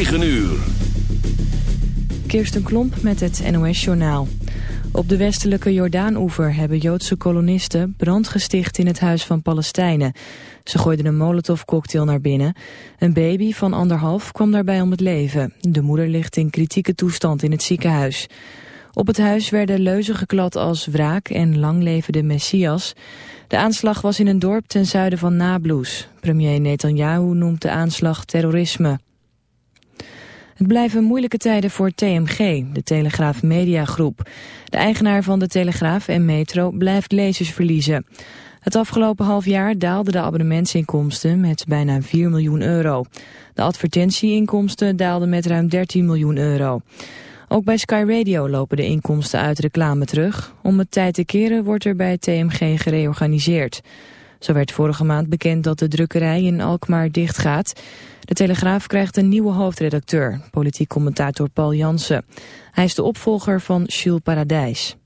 9 uur. Kirsten Klomp met het NOS-journaal. Op de westelijke Jordaan-oever hebben Joodse kolonisten brand gesticht in het huis van Palestijnen. Ze gooiden een molotovcocktail naar binnen. Een baby van anderhalf kwam daarbij om het leven. De moeder ligt in kritieke toestand in het ziekenhuis. Op het huis werden leuzen geklad als wraak en lang leven de Messias. De aanslag was in een dorp ten zuiden van Nablus. Premier Netanyahu noemt de aanslag terrorisme. Het blijven moeilijke tijden voor TMG, de Telegraaf Mediagroep. De eigenaar van de Telegraaf en Metro blijft lezers verliezen. Het afgelopen half jaar daalden de abonnementsinkomsten met bijna 4 miljoen euro. De advertentieinkomsten daalden met ruim 13 miljoen euro. Ook bij Sky Radio lopen de inkomsten uit reclame terug. Om het tijd te keren wordt er bij TMG gereorganiseerd. Zo werd vorige maand bekend dat de drukkerij in Alkmaar dichtgaat. De Telegraaf krijgt een nieuwe hoofdredacteur, politiek commentator Paul Jansen. Hij is de opvolger van Jules Paradijs.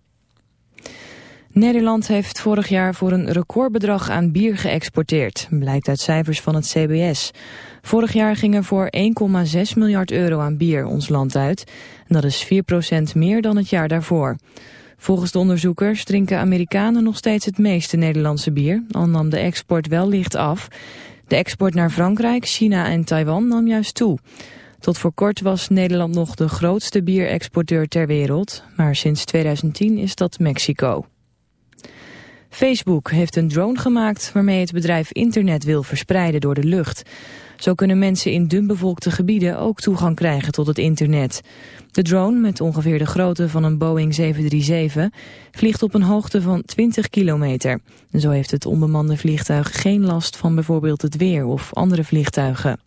Nederland heeft vorig jaar voor een recordbedrag aan bier geëxporteerd, blijkt uit cijfers van het CBS. Vorig jaar ging er voor 1,6 miljard euro aan bier ons land uit. En dat is 4% meer dan het jaar daarvoor. Volgens de onderzoekers drinken Amerikanen nog steeds het meeste Nederlandse bier, al nam de export wel licht af. De export naar Frankrijk, China en Taiwan nam juist toe. Tot voor kort was Nederland nog de grootste bierexporteur ter wereld, maar sinds 2010 is dat Mexico. Facebook heeft een drone gemaakt waarmee het bedrijf internet wil verspreiden door de lucht. Zo kunnen mensen in dunbevolkte gebieden ook toegang krijgen tot het internet. De drone, met ongeveer de grootte van een Boeing 737, vliegt op een hoogte van 20 kilometer. Zo heeft het onbemande vliegtuig geen last van bijvoorbeeld het weer of andere vliegtuigen.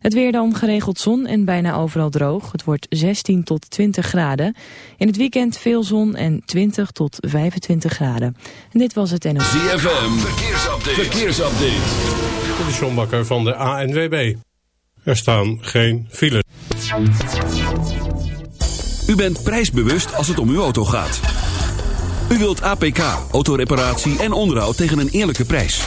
Het weer dan geregeld zon en bijna overal droog. Het wordt 16 tot 20 graden. In het weekend veel zon en 20 tot 25 graden. En dit was het NOS. ZFM, verkeersupdate. verkeersupdate. De John Bakker van de ANWB. Er staan geen files. U bent prijsbewust als het om uw auto gaat. U wilt APK, autoreparatie en onderhoud tegen een eerlijke prijs.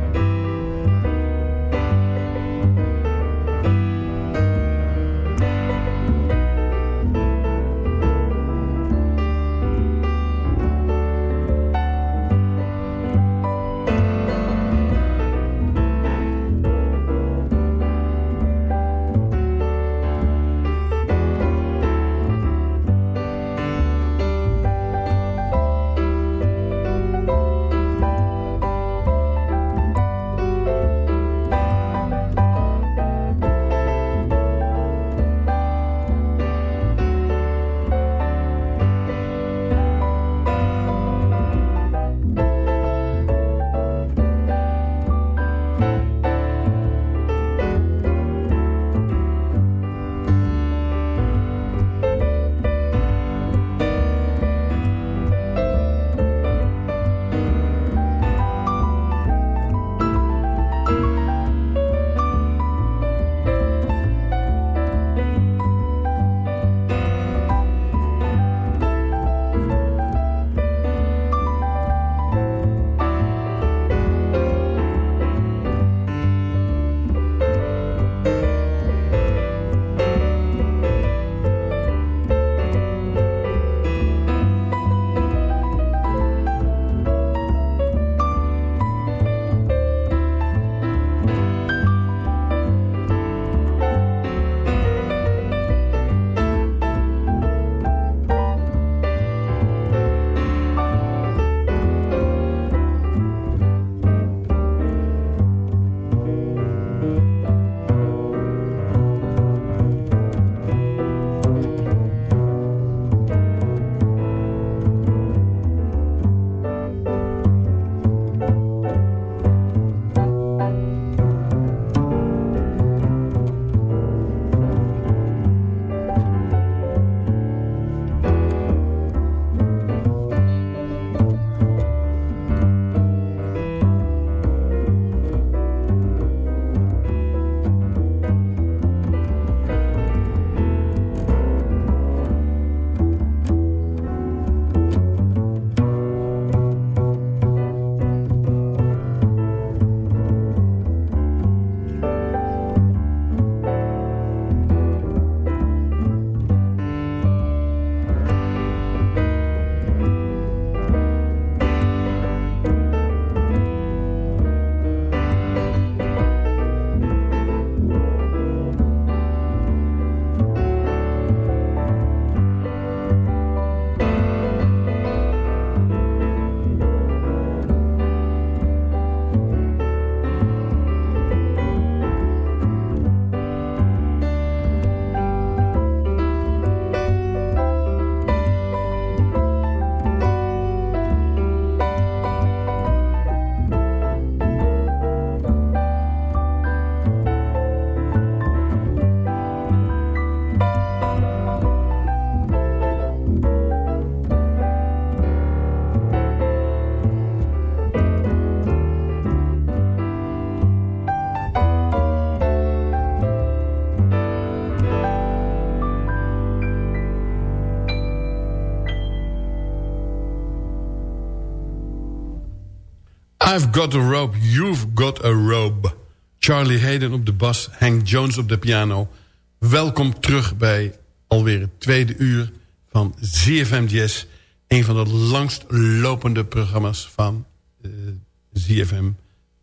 I've got a rope, you've got a robe. Charlie Hayden op de bas, Hank Jones op de piano. Welkom terug bij alweer het tweede uur van ZFM Jazz. Een van de langst lopende programma's van uh, eh, ZFM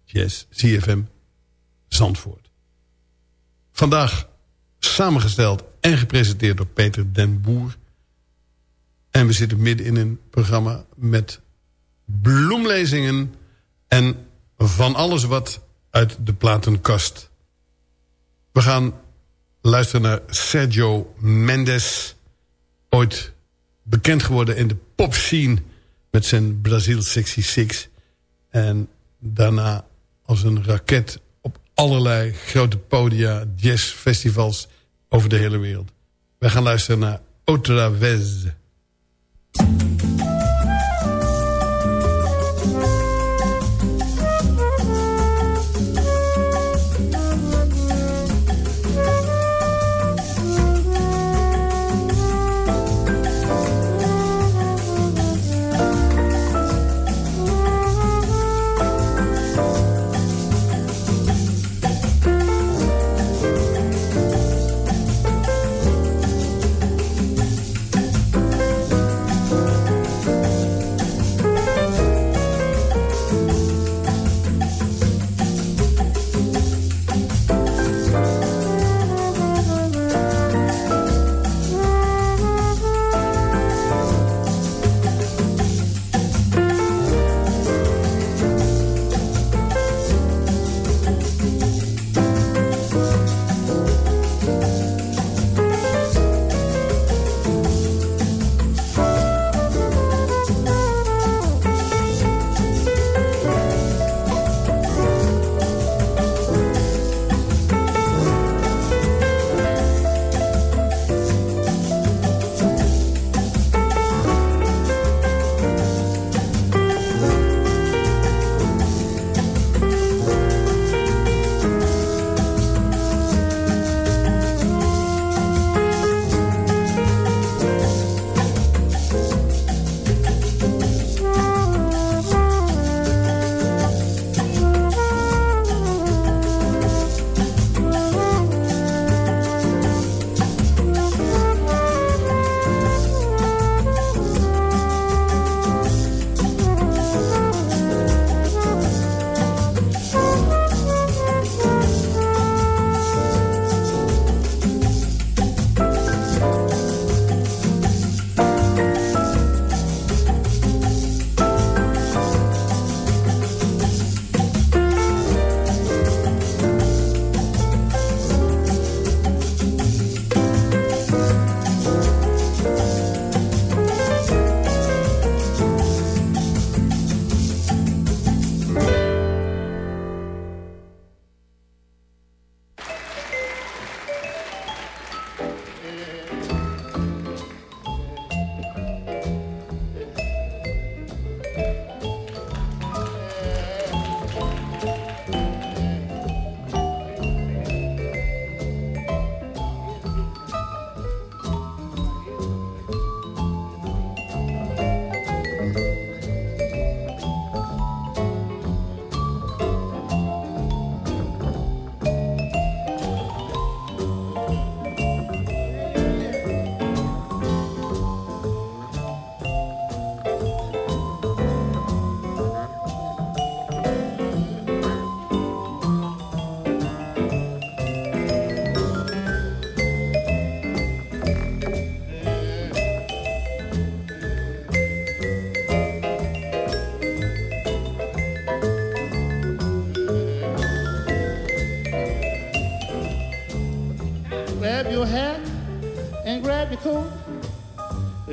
Jazz, ZFM Zandvoort. Vandaag samengesteld en gepresenteerd door Peter den Boer. En we zitten midden in een programma met bloemlezingen... en van alles wat uit de platenkast. We gaan luisteren naar Sergio Mendes. Ooit bekend geworden in de popscene met zijn Brazil 66. En daarna als een raket op allerlei grote podia, jazzfestivals over de hele wereld. Wij gaan luisteren naar Otra Vez.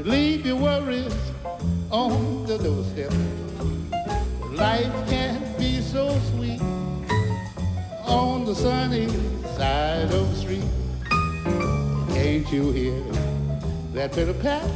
Leave your worries on the doorstep. Life can be so sweet on the sunny side of the street. Can't you hear that pitter pat?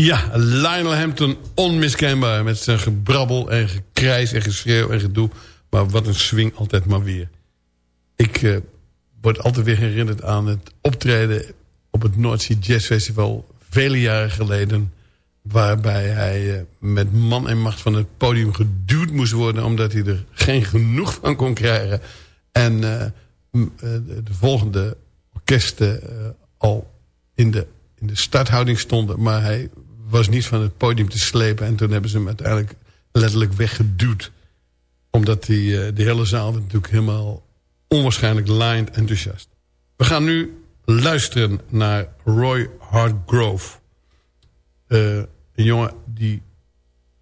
Ja, Lionel Hampton onmiskenbaar. Met zijn gebrabbel en gekrijs en geschreeuw en gedoe. Maar wat een swing altijd maar weer. Ik uh, word altijd weer herinnerd aan het optreden... op het North Jazz Festival vele jaren geleden... waarbij hij uh, met man en macht van het podium geduwd moest worden... omdat hij er geen genoeg van kon krijgen. En uh, de volgende orkesten al in de in de starthouding stonden. Maar hij was niet van het podium te slepen. En toen hebben ze hem uiteindelijk letterlijk weggeduwd. Omdat die, uh, de hele zaal natuurlijk helemaal onwaarschijnlijk lined enthousiast. We gaan nu luisteren naar Roy Hartgrove. Uh, een jongen die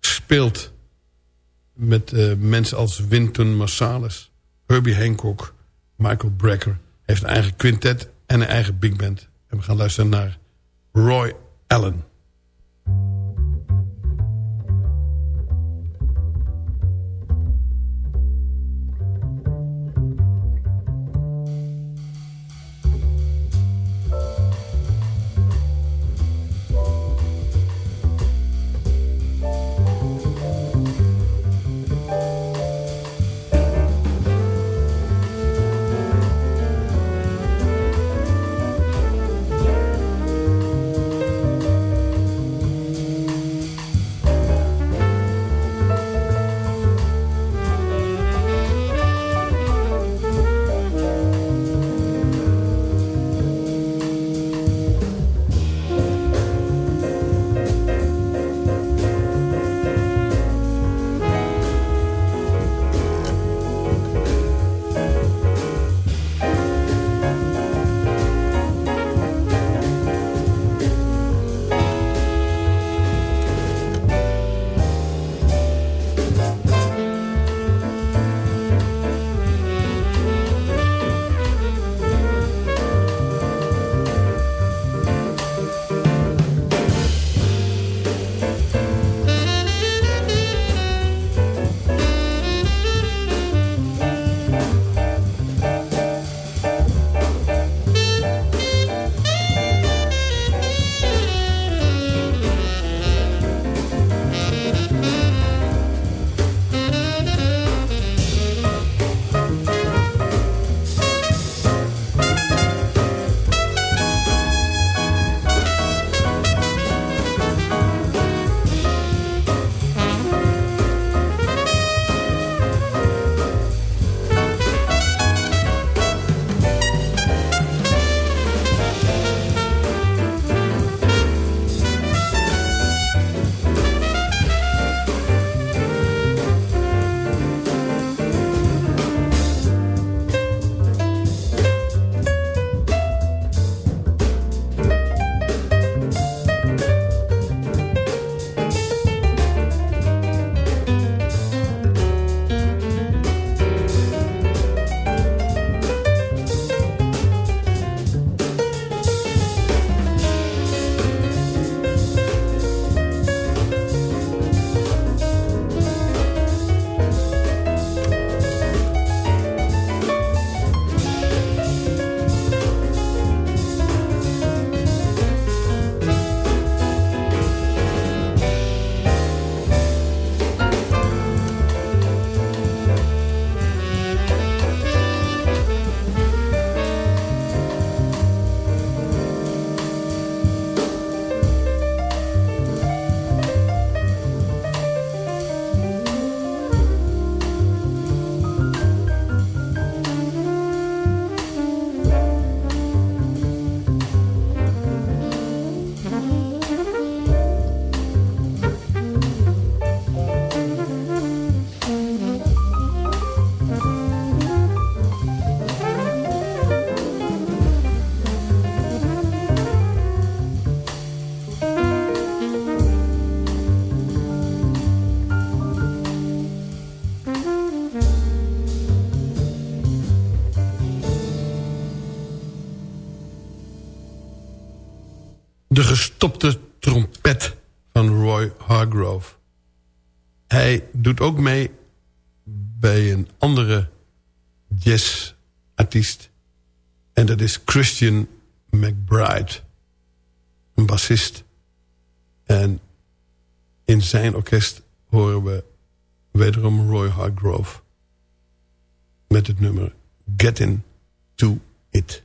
speelt met uh, mensen als Winton Marsalis, Herbie Hancock, Michael Brecker. Heeft een eigen quintet en een eigen big band. En we gaan luisteren naar Roy Allen. Gestopte trompet van Roy Hargrove. Hij doet ook mee bij een andere jazzartiest. En dat is Christian McBride. Een bassist. En in zijn orkest horen we wederom Roy Hargrove. Met het nummer Get In To It.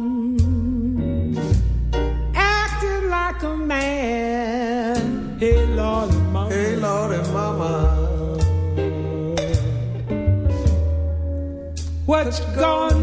What you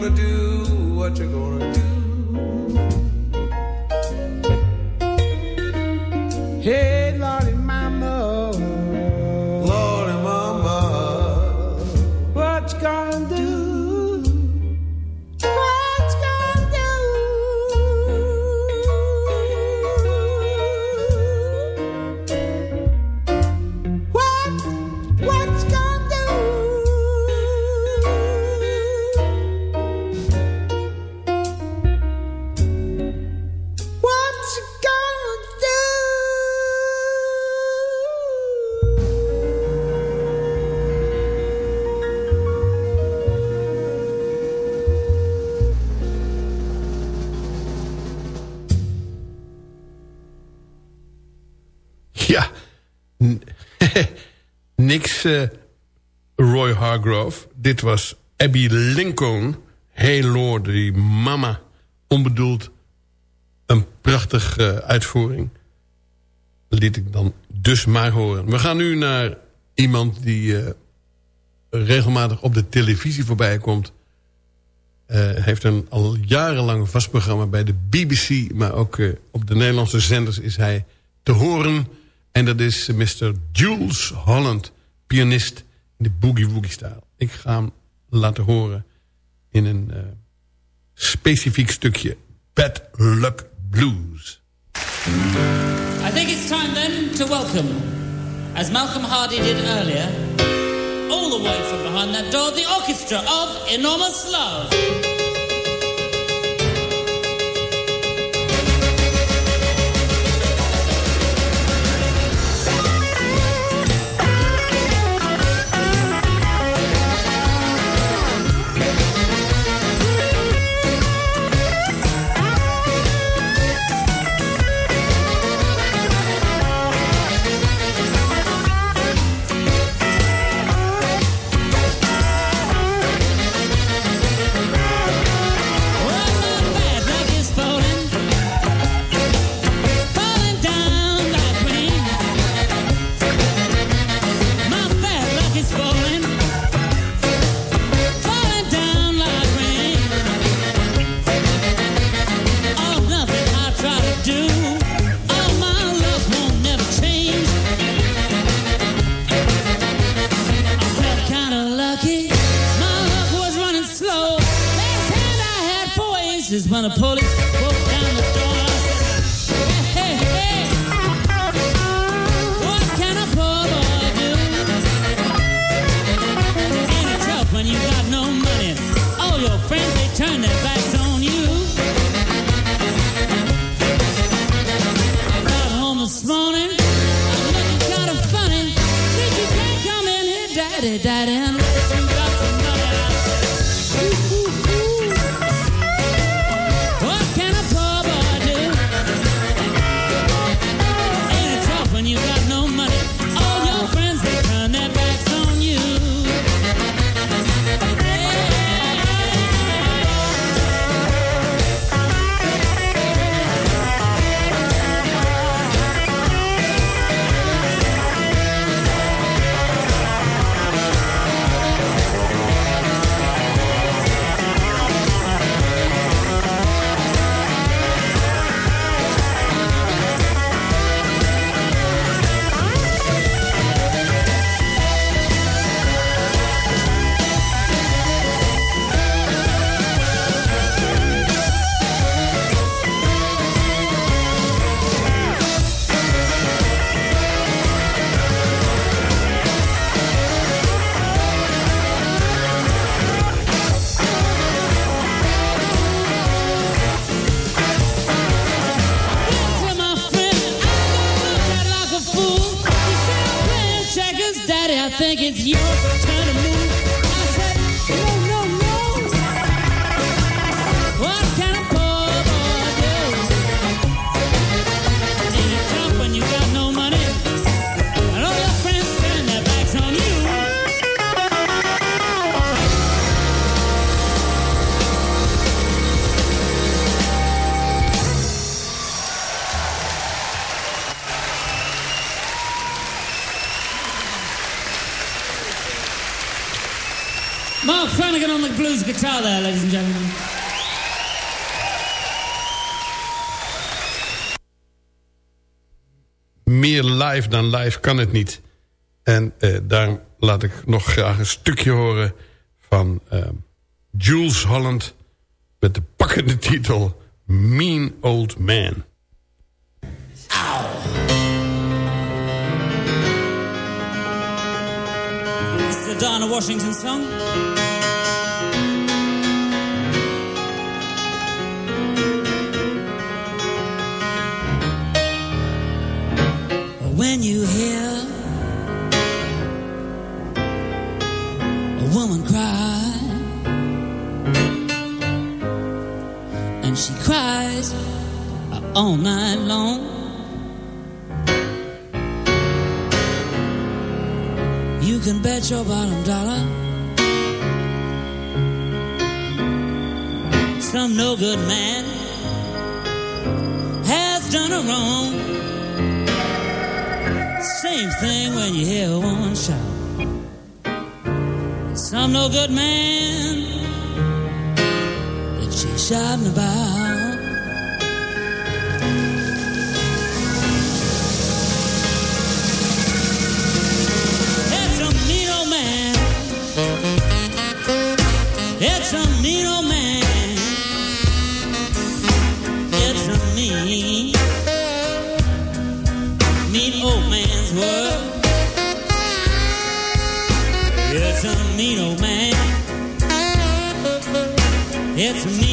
gonna do, what you gonna do. was Abby Lincoln. Hey Lord, die mama. Onbedoeld een prachtige eh, uitvoering. Liet ik dan dus maar horen. We gaan nu naar iemand die eh, regelmatig op de televisie voorbij komt. Eh, heeft een al jarenlang vast programma bij de BBC... maar ook op de Nederlandse zenders is hij te horen. En dat is Mr. Jules Holland, pianist in de boogie-woogie-stijl. Ik ga hem laten horen in een uh, specifiek stukje. Bad Luck Blues. I think it's time then to welcome, as Malcolm Hardy did earlier, all the way from behind that door, the orchestra of Enormous Love. Live kan het niet. En eh, daarom laat ik nog graag een stukje horen van eh, Jules Holland... met de pakkende titel Mean Old Man. The Donna Washington song. Hear a woman cry, and she cries all night long. You can bet your bottom dollar. Some no good man has done her wrong. Same thing when you hear a woman shout. Some no good man that she's shouting about. It's a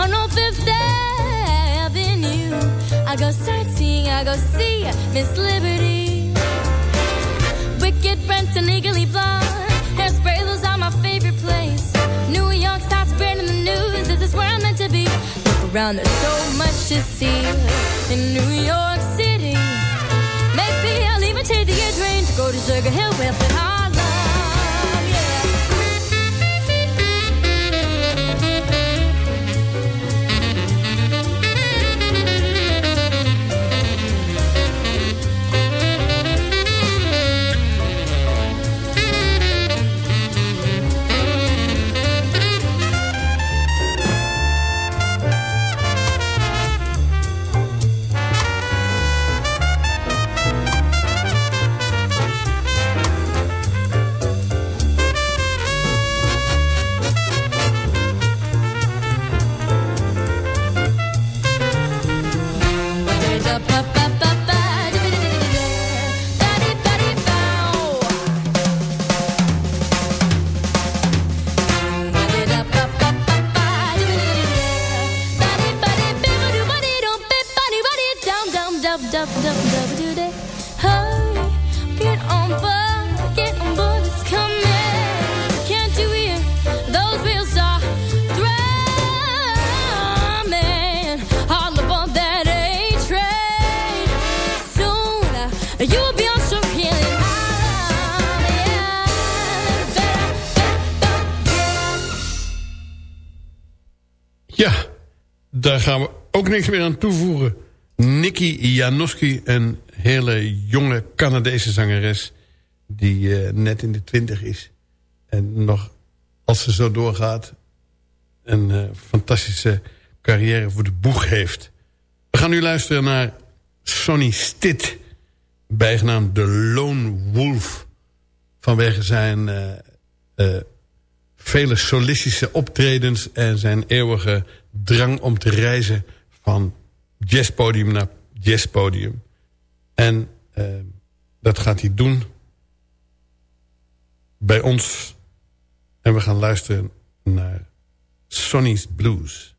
on Old Fifth Avenue. I go sightseeing, I go see Miss Liberty. Wicked Brent and legally blonde. Hairspray, those are my favorite place. New York starts spreading the news. This is where I'm meant to be. Look around, there's so much to see in New York City. Maybe I'll even take the air train to go to Sugar Hill with in Harlem. Daar gaan we ook niks meer aan toevoegen. Nikki Janoski, een hele jonge Canadese zangeres... die eh, net in de twintig is. En nog, als ze zo doorgaat... een eh, fantastische carrière voor de boeg heeft. We gaan nu luisteren naar Sonny Stitt... bijgenaamd de Lone Wolf... vanwege zijn eh, vele solistische optredens... en zijn eeuwige drang om te reizen van jazzpodium naar jazzpodium. En eh, dat gaat hij doen bij ons. En we gaan luisteren naar Sonny's Blues.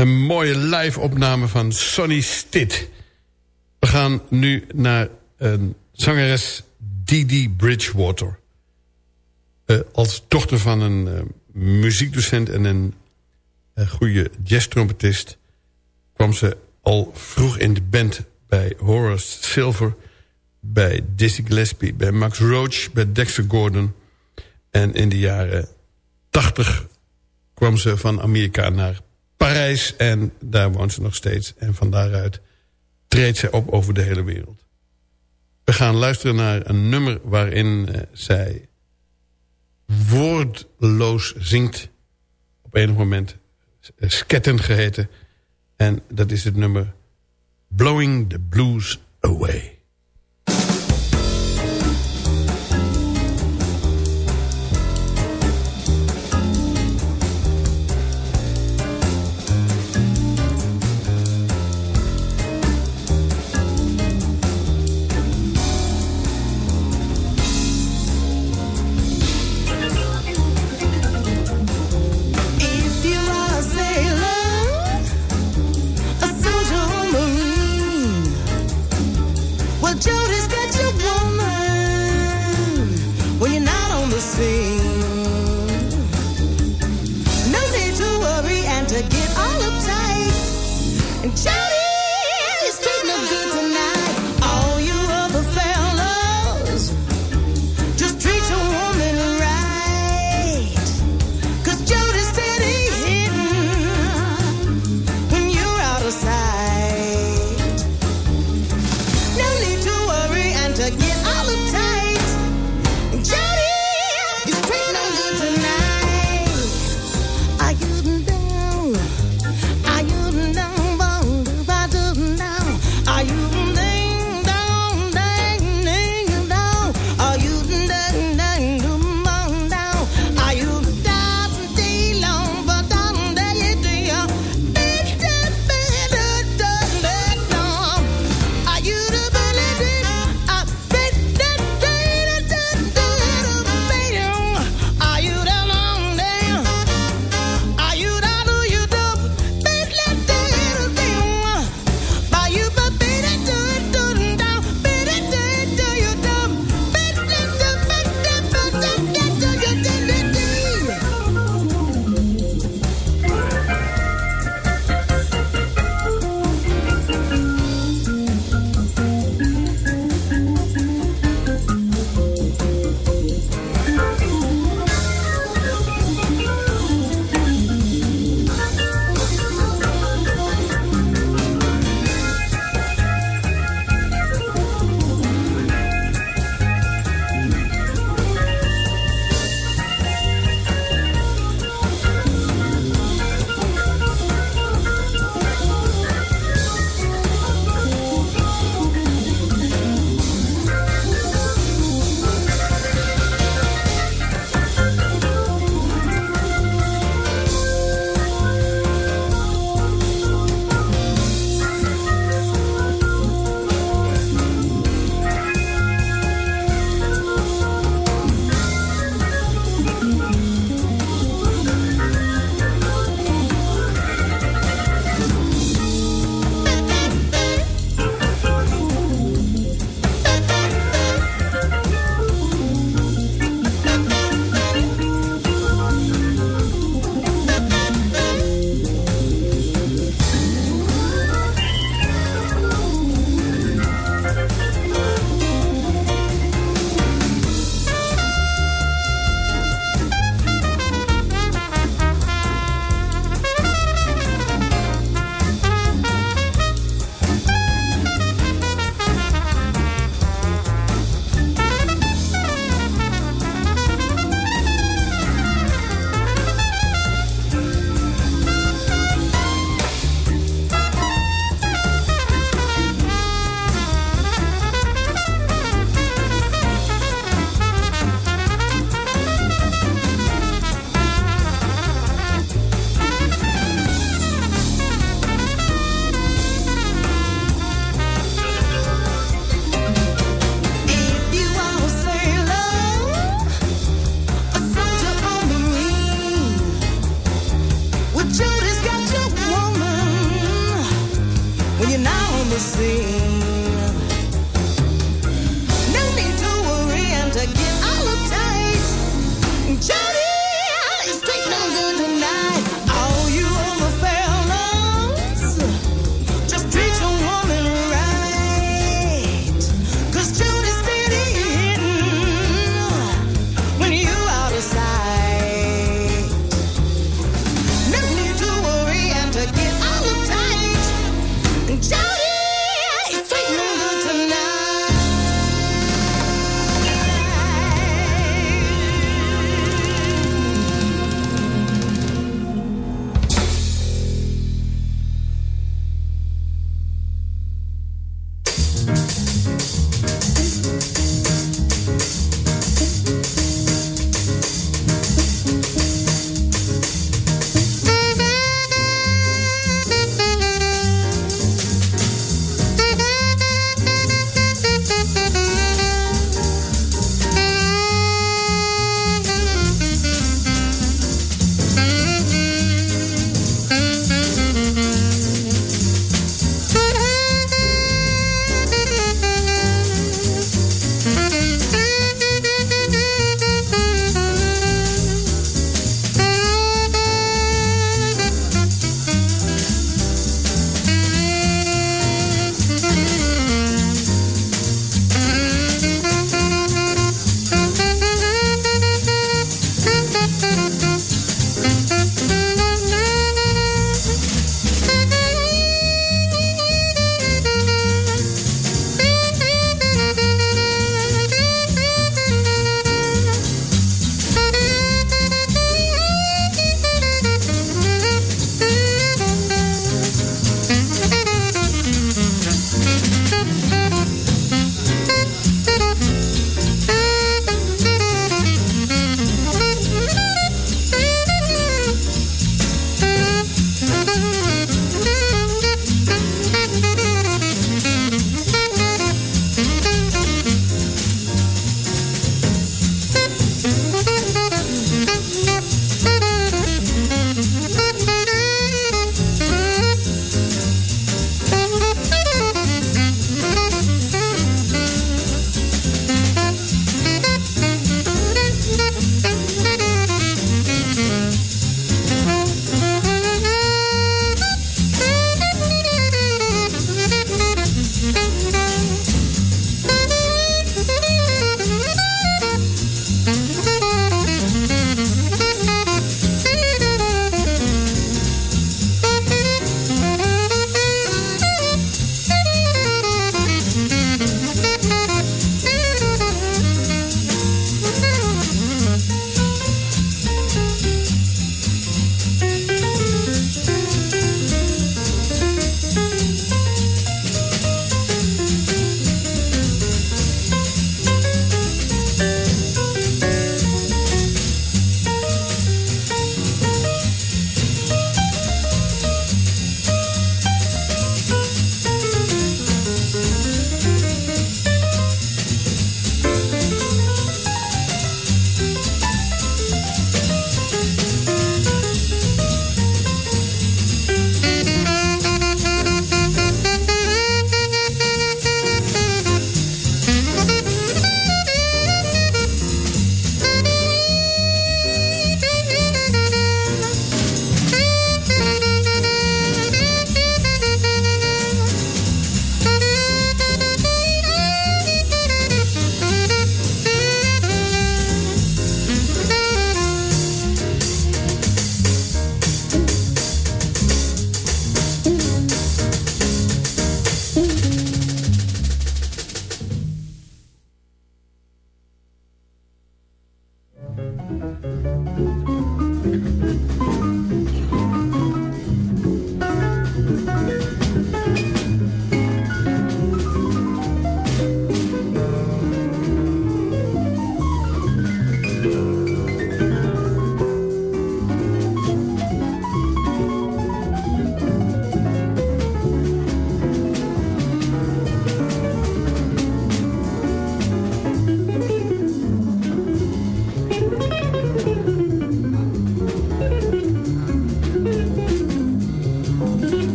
Een mooie live opname van Sonny Stitt. We gaan nu naar een zangeres Didi Bridgewater. Uh, als dochter van een uh, muziekdocent en een uh, goede jazztrompetist... kwam ze al vroeg in de band bij Horace Silver... bij Dizzy Gillespie, bij Max Roach, bij Dexter Gordon... en in de jaren 80 kwam ze van Amerika naar Parijs... en daar woont ze nog steeds. En van daaruit treedt zij op over de hele wereld. We gaan luisteren naar een nummer waarin uh, zij woordloos zingt. Op enig moment uh, sketten geheten. En dat is het nummer Blowing the Blues Away.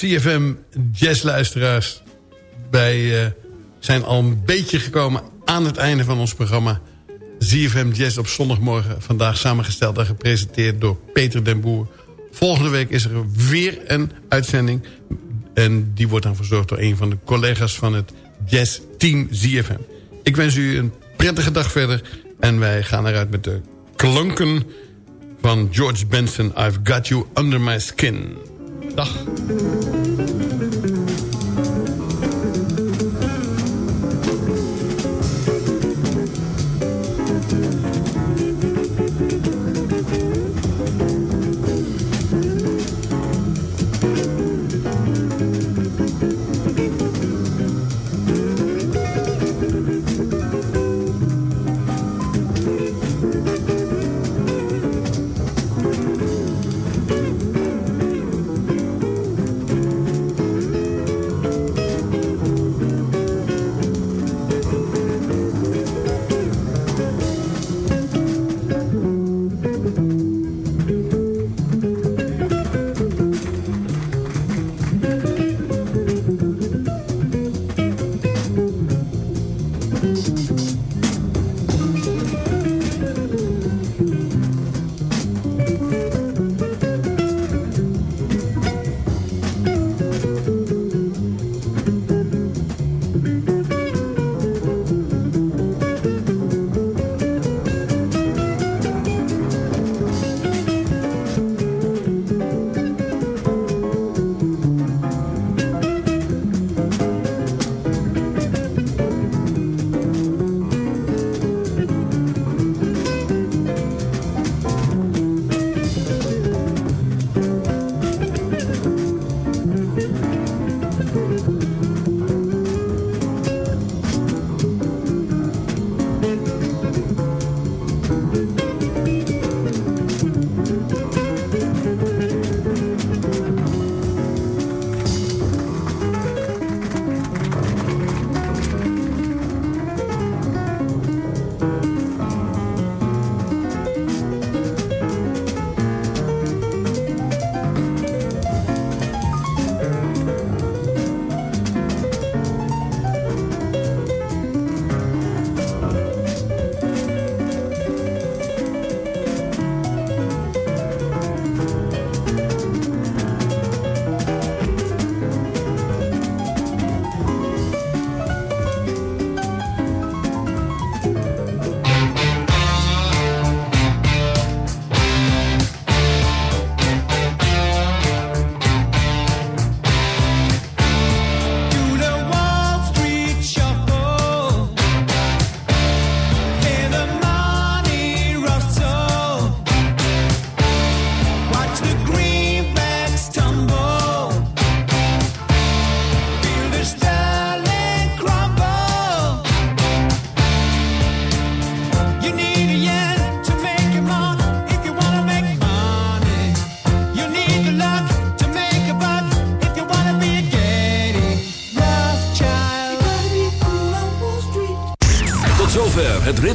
CFM jazzluisteraars. Wij uh, zijn al een beetje gekomen aan het einde van ons programma. CFM Jazz op zondagmorgen. Vandaag samengesteld en gepresenteerd door Peter den Boer. Volgende week is er weer een uitzending. En die wordt dan verzorgd door een van de collega's van het Jazz Team ZFM. Ik wens u een prettige dag verder. En wij gaan eruit met de klanken van George Benson. I've got you under my skin. Dag.